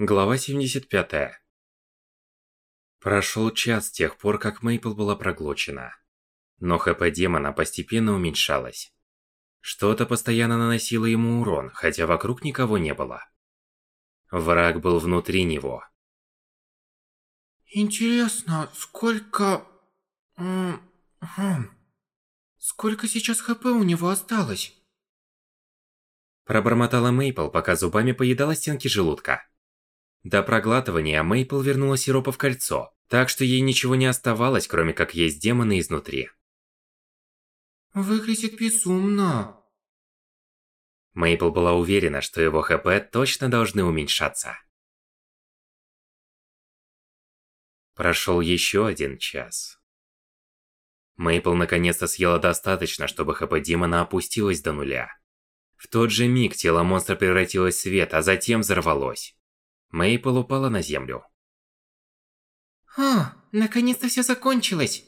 Глава 75. Прошел час с тех пор, как Мейпл была проглочена. Но ХП демона постепенно уменьшалось. Что-то постоянно наносило ему урон, хотя вокруг никого не было. Враг был внутри него. Интересно, сколько... Хм, сколько сейчас ХП у него осталось? Пробормотала Мейпл, пока зубами поедала стенки желудка. До проглатывания Мейпл вернула сиропа в кольцо, так что ей ничего не оставалось, кроме как есть демоны изнутри. Выглядит безумно. Мейпл была уверена, что его ХП точно должны уменьшаться. Прошел еще один час. Мейпл наконец-то съела достаточно, чтобы ХП демона опустилось до нуля. В тот же миг тело монстра превратилось в свет, а затем взорвалось. Мейпл упала на землю. «О, наконец-то все закончилось!»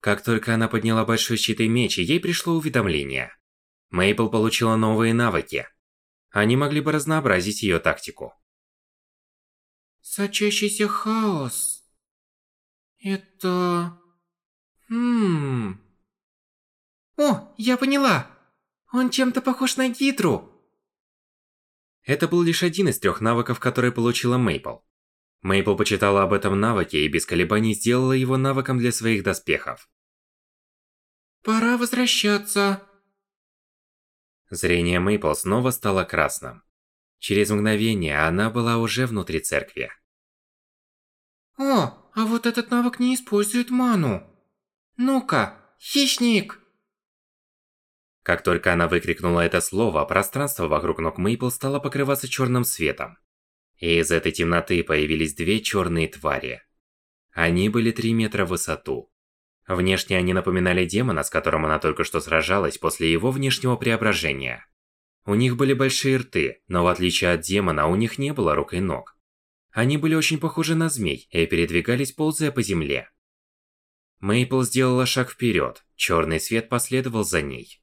Как только она подняла большой щит и меч, ей пришло уведомление. Мейпл получила новые навыки. Они могли бы разнообразить ее тактику. Сочащийся хаос. Это... Хм... О, я поняла! Он чем-то похож на Гидру. Это был лишь один из трех навыков, которые получила Мейпл. Мейпл почитала об этом навыке и без колебаний сделала его навыком для своих доспехов. Пора возвращаться. Зрение Мейпл снова стало красным. Через мгновение она была уже внутри церкви. О, а вот этот навык не использует ману. Ну-ка, хищник! Как только она выкрикнула это слово, пространство вокруг ног Мейпл стало покрываться черным светом. И из этой темноты появились две черные твари. Они были 3 метра в высоту. Внешне они напоминали демона, с которым она только что сражалась после его внешнего преображения. У них были большие рты, но в отличие от демона, у них не было рук и ног. Они были очень похожи на змей и передвигались, ползая по земле. Мейпл сделала шаг вперед, черный свет последовал за ней.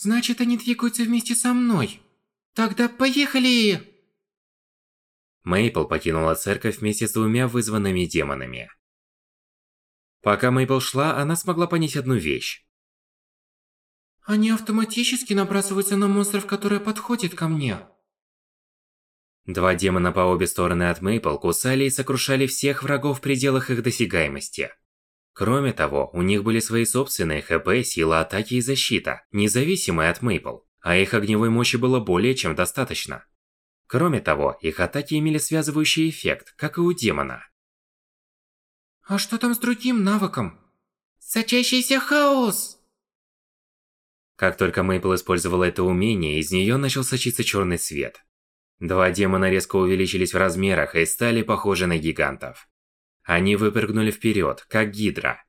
Значит, они двигаются вместе со мной. Тогда поехали! Мейпл покинула церковь вместе с двумя вызванными демонами. Пока Мейпл шла, она смогла понять одну вещь. Они автоматически набрасываются на монстров, которые подходят ко мне. Два демона по обе стороны от Мейпл кусали и сокрушали всех врагов в пределах их досягаемости. Кроме того, у них были свои собственные ХП, сила атаки и защита, независимые от Мейпл, а их огневой мощи было более чем достаточно. Кроме того, их атаки имели связывающий эффект, как и у демона. А что там с другим навыком? Сочащийся хаос! Как только Мейпл использовала это умение, из нее начал сочиться черный свет. Два демона резко увеличились в размерах и стали похожи на гигантов. Они выпрыгнули вперед, как гидра.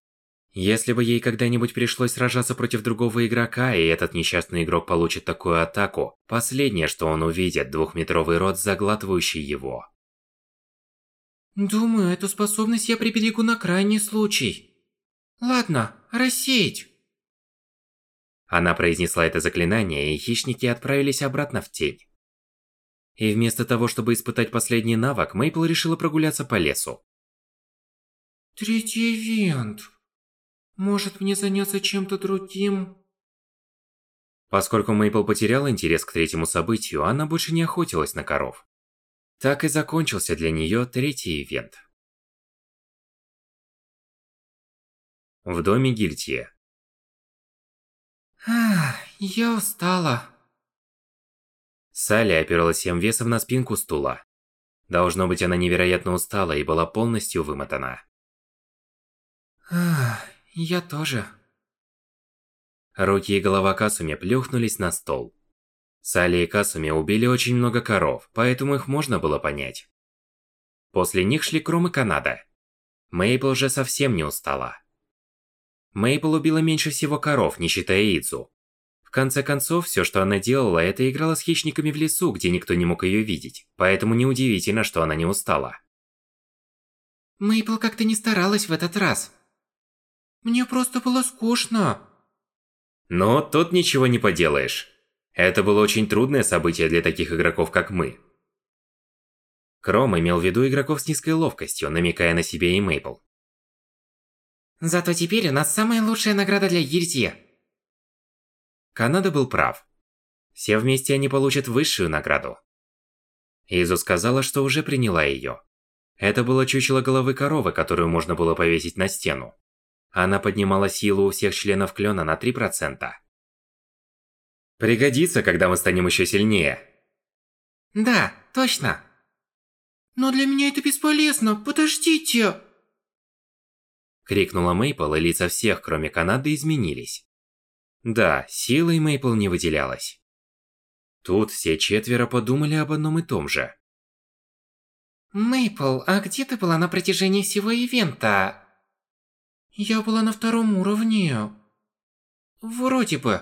Если бы ей когда-нибудь пришлось сражаться против другого игрока, и этот несчастный игрок получит такую атаку, последнее, что он увидит, двухметровый рот, заглатывающий его. Думаю, эту способность я приберегу на крайний случай. Ладно, рассеять. Она произнесла это заклинание, и хищники отправились обратно в тень. И вместо того, чтобы испытать последний навык, Мейпл решила прогуляться по лесу. Третий ивент. Может мне заняться чем-то другим? Поскольку Мейпл потеряла интерес к третьему событию, она больше не охотилась на коров. Так и закончился для нее третий ивент. В доме Гильтия. Ах, я устала. Салли опиралась всем весом на спинку стула. Должно быть, она невероятно устала и была полностью вымотана. Я тоже. Руки и голова Касуми плюхнулись на стол. Салли и Касуми убили очень много коров, поэтому их можно было понять. После них шли Кром и Канада. Мейпл же совсем не устала. Мейпл убила меньше всего коров, не считая Идзу. В конце концов, все, что она делала, это играла с хищниками в лесу, где никто не мог ее видеть, поэтому неудивительно, что она не устала. Мейпл как-то не старалась в этот раз. Мне просто было скучно. Но тут ничего не поделаешь. Это было очень трудное событие для таких игроков, как мы. Кром имел в виду игроков с низкой ловкостью, намекая на себя и Мейпл. Зато теперь у нас самая лучшая награда для гильдии. Канада был прав. Все вместе они получат высшую награду. Изу сказала, что уже приняла ее. Это было чучело головы коровы, которую можно было повесить на стену. Она поднимала силу у всех членов клёна на 3%. Пригодится, когда мы станем еще сильнее. Да, точно. Но для меня это бесполезно, подождите! Крикнула Мейпл, и лица всех, кроме Канады, изменились. Да, силой Мейпл не выделялась. Тут все четверо подумали об одном и том же. Мейпл, а где ты была на протяжении всего ивента? Я была на втором уровне. Вроде бы.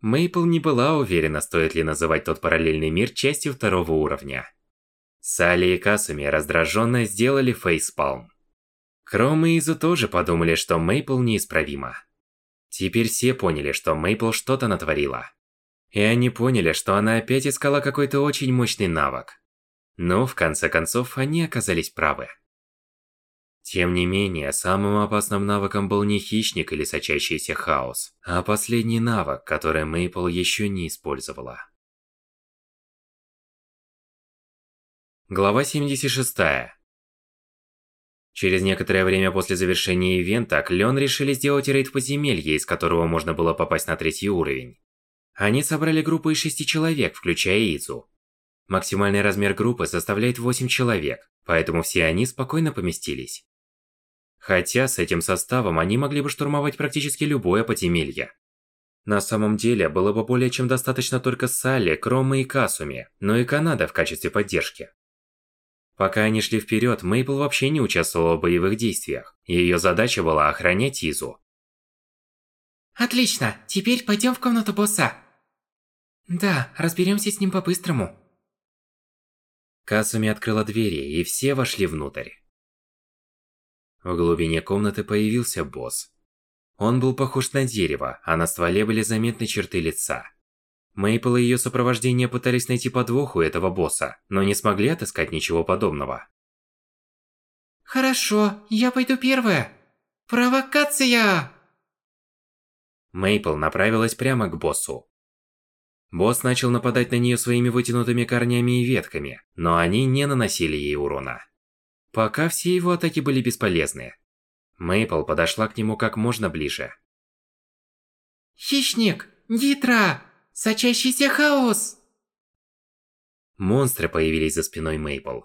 Мейпл не была уверена, стоит ли называть тот параллельный мир частью второго уровня. Салли и Касуми раздраженно сделали фейспалм. Кром и Изу тоже подумали, что Мейпл неисправима. Теперь все поняли, что Мейпл что-то натворила. И они поняли, что она опять искала какой-то очень мощный навык. Но, в конце концов, они оказались правы. Тем не менее, самым опасным навыком был не хищник или сочащийся хаос, а последний навык, который Мейпл еще не использовала. Глава 76. Через некоторое время после завершения ивента, Клен решили сделать рейд в подземелье, из которого можно было попасть на третий уровень. Они собрали группу из шести человек, включая Изу. Максимальный размер группы составляет 8 человек, поэтому все они спокойно поместились. Хотя с этим составом они могли бы штурмовать практически любое подземелье. На самом деле, было бы более чем достаточно только Салли, Крома и Касуми, но и Канада в качестве поддержки. Пока они шли вперед, Мейпл вообще не участвовала в боевых действиях. Ее задача была охранять Изу. Отлично, теперь пойдем в комнату босса. Да, разберемся с ним по-быстрому. Касуми открыла двери, и все вошли внутрь. В глубине комнаты появился босс. Он был похож на дерево, а на стволе были заметны черты лица. Мейпл и ее сопровождение пытались найти подвох у этого босса, но не смогли отыскать ничего подобного. Хорошо, я пойду первая. Провокация! Мейпл направилась прямо к боссу. Босс начал нападать на нее своими вытянутыми корнями и ветками, но они не наносили ей урона. Пока все его атаки были бесполезны. Мейпл подошла к нему как можно ближе. Хищник! Гидра! Сочащийся хаос! Монстры появились за спиной Мейпл.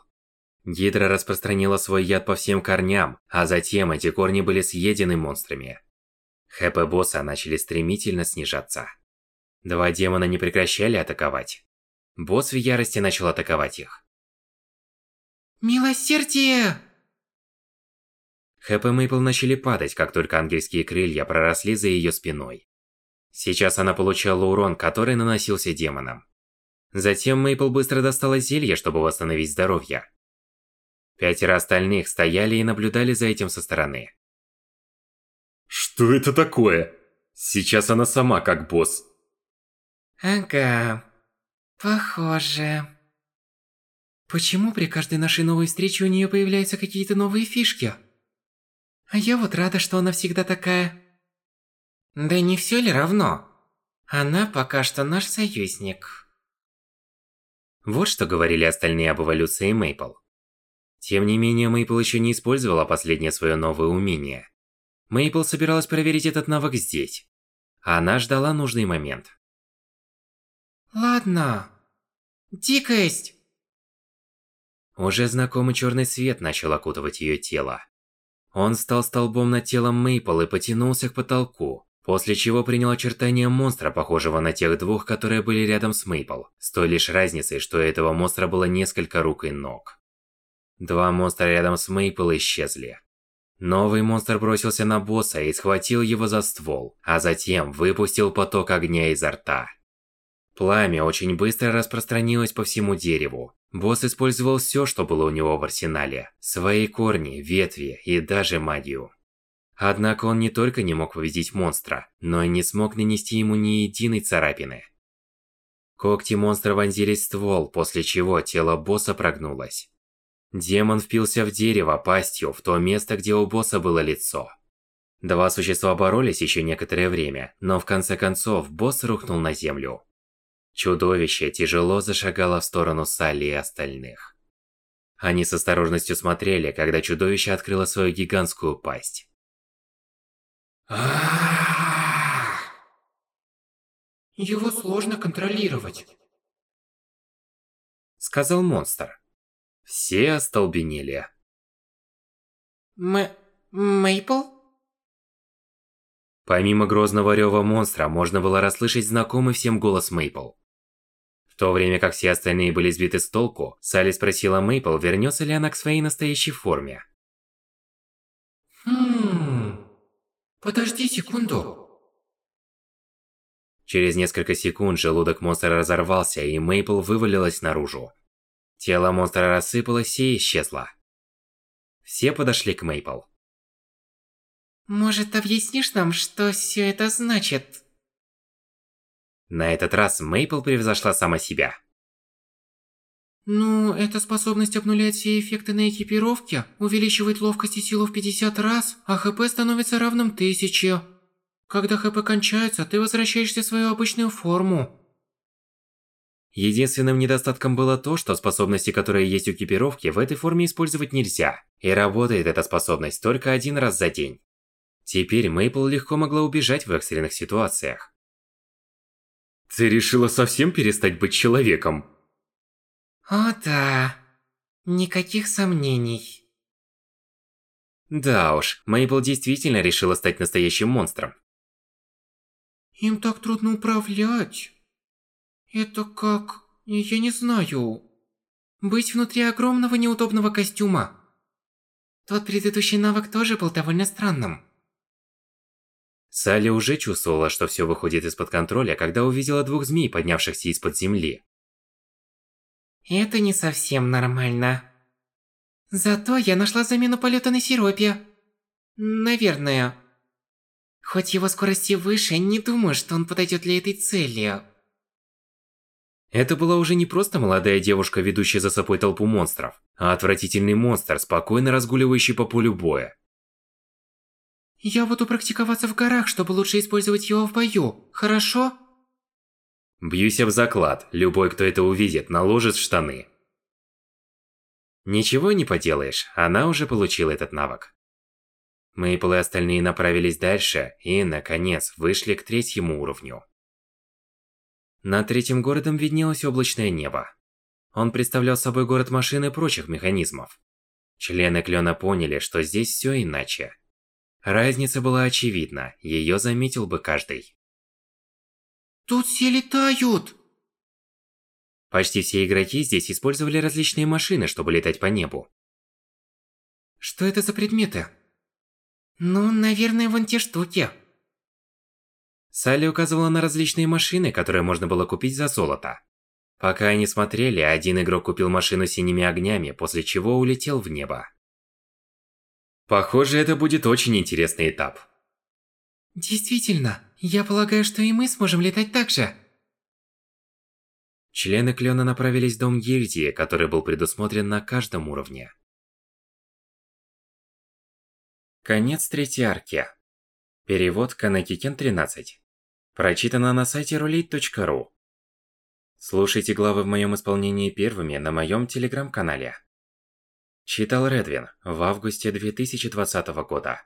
Гидра распространила свой яд по всем корням, а затем эти корни были съедены монстрами. ХП босса начали стремительно снижаться. Два демона не прекращали атаковать. Босс в ярости начал атаковать их. Милосердие! ХП Мейпл начали падать, как только ангельские крылья проросли за ее спиной. Сейчас она получала урон, который наносился демонам. Затем Мейпл быстро достала зелье, чтобы восстановить здоровье. Пятеро остальных стояли и наблюдали за этим со стороны. Что это такое? Сейчас она сама как босс. Ага, похоже. Почему при каждой нашей новой встрече у нее появляются какие-то новые фишки? А я вот рада, что она всегда такая. Да не все ли равно? Она пока что наш союзник. Вот что говорили остальные об эволюции Мейпл. Тем не менее, Мейпл еще не использовала последнее свое новое умение. Мейпл собиралась проверить этот навык здесь. Она ждала нужный момент. Ладно. Дикость! Уже знакомый черный свет начал окутывать ее тело. Он стал столбом над телом Мейпл и потянулся к потолку, после чего принял очертания монстра, похожего на тех двух, которые были рядом с Мейпл, с той лишь разницей, что у этого монстра было несколько рук и ног. Два монстра рядом с Мейпл исчезли. Новый монстр бросился на босса и схватил его за ствол, а затем выпустил поток огня изо рта. Пламя очень быстро распространилось по всему дереву, Босс использовал все, что было у него в арсенале. Свои корни, ветви и даже магию. Однако он не только не мог победить монстра, но и не смог нанести ему ни единой царапины. Когти монстра вонзились в ствол, после чего тело босса прогнулось. Демон впился в дерево пастью в то место, где у босса было лицо. Два существа боролись еще некоторое время, но в конце концов босс рухнул на землю. Чудовище тяжело зашагало в сторону Салли и остальных. Они с осторожностью смотрели, когда чудовище открыло свою гигантскую пасть. Его сложно контролировать. Сказал монстр. Все остолбенели. М... Мейпл? Помимо грозного рева монстра, можно было расслышать знакомый всем голос Мейпл. В то время как все остальные были сбиты с толку, Салли спросила Мейпл, вернется ли она к своей настоящей форме. Хм... Подожди секунду. Через несколько секунд желудок монстра разорвался, и Мейпл вывалилась наружу. Тело монстра рассыпалось и исчезло. Все подошли к Мейпл. Может, объяснишь нам, что все это значит? На этот раз Мейпл превзошла сама себя. Ну, эта способность обнуляет все эффекты на экипировке, увеличивает ловкость и силу в 50 раз, а ХП становится равным 1000. Когда ХП кончается, ты возвращаешься в свою обычную форму. Единственным недостатком было то, что способности, которые есть у экипировки, в этой форме использовать нельзя. И работает эта способность только один раз за день. Теперь Мейпл легко могла убежать в экстренных ситуациях. Ты решила совсем перестать быть человеком? О да, никаких сомнений. Да уж, Мейпл действительно решила стать настоящим монстром. Им так трудно управлять. Это как... Я не знаю. Быть внутри огромного неудобного костюма. Тот предыдущий навык тоже был довольно странным. Салли уже чувствовала, что все выходит из-под контроля, когда увидела двух змей, поднявшихся из-под земли. Это не совсем нормально. Зато я нашла замену полета на сиропе. Наверное. Хоть его скорости выше, не думаю, что он подойдет для этой цели. Это была уже не просто молодая девушка, ведущая за собой толпу монстров, а отвратительный монстр, спокойно разгуливающий по полю боя. Я буду практиковаться в горах, чтобы лучше использовать его в бою, хорошо? Бьюсь об заклад, любой, кто это увидит, наложит штаны. Ничего не поделаешь, она уже получила этот навык. Мейпл и остальные направились дальше и, наконец, вышли к третьему уровню. Над третьим городом виднелось облачное небо. Он представлял собой город машин и прочих механизмов. Члены Клёна поняли, что здесь все иначе. Разница была очевидна, ее заметил бы каждый. Тут все летают! Почти все игроки здесь использовали различные машины, чтобы летать по небу. Что это за предметы? Ну, наверное, вон те штуки. Салли указывала на различные машины, которые можно было купить за золото. Пока они смотрели, один игрок купил машину синими огнями, после чего улетел в небо. Похоже, это будет очень интересный этап. Действительно, я полагаю, что и мы сможем летать так же. Члены Клёна направились в дом гильдии, который был предусмотрен на каждом уровне. Конец третьей арки. Перевод Канекикен 13. Прочитано на сайте roulette.ru. Слушайте главы в моем исполнении первыми на моем телеграм-канале. Читал Редвин в августе 2020 года.